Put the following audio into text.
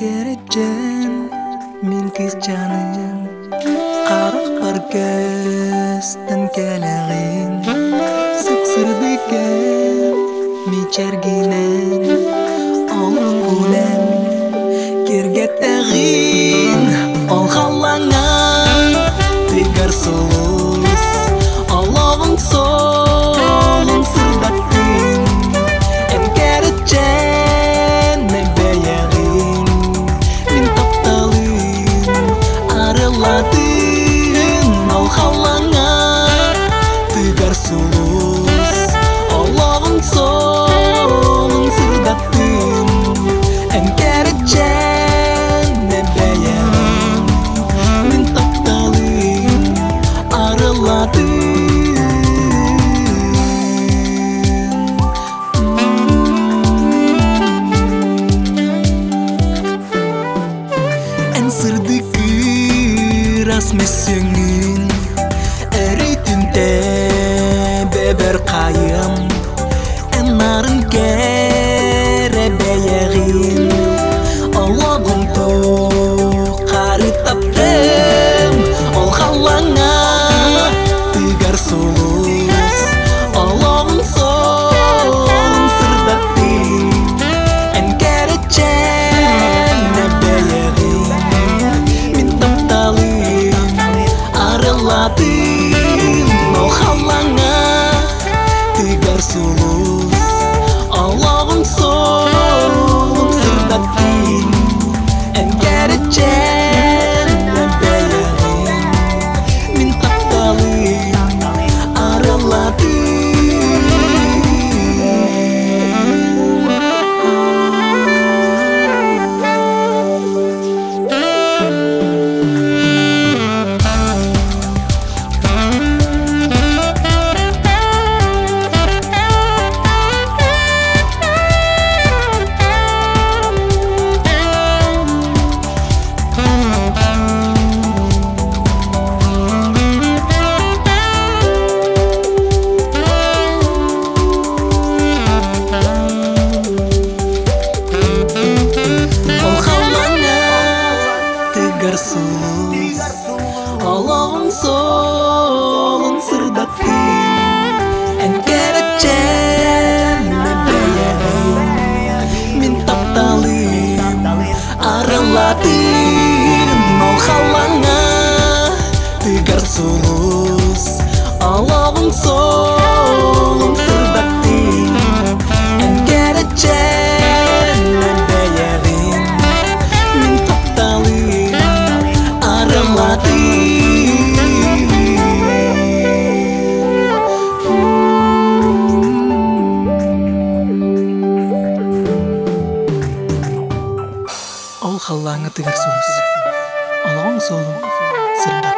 Geri gel, milki canım Qarak qarkas tan kelagin Sıksır diken miçerginen Oğlum Allah'ın solun sırdatin Enkerejen nebeyagin Min taptalin aralatin En sırdıkı rasmesinin Eritinde beber kayım narın gerebe Jay. sous Alone soul on sur And get a chance Minta tali Arang latih Ол қалаңы тыңсыз. Алаң солың сырда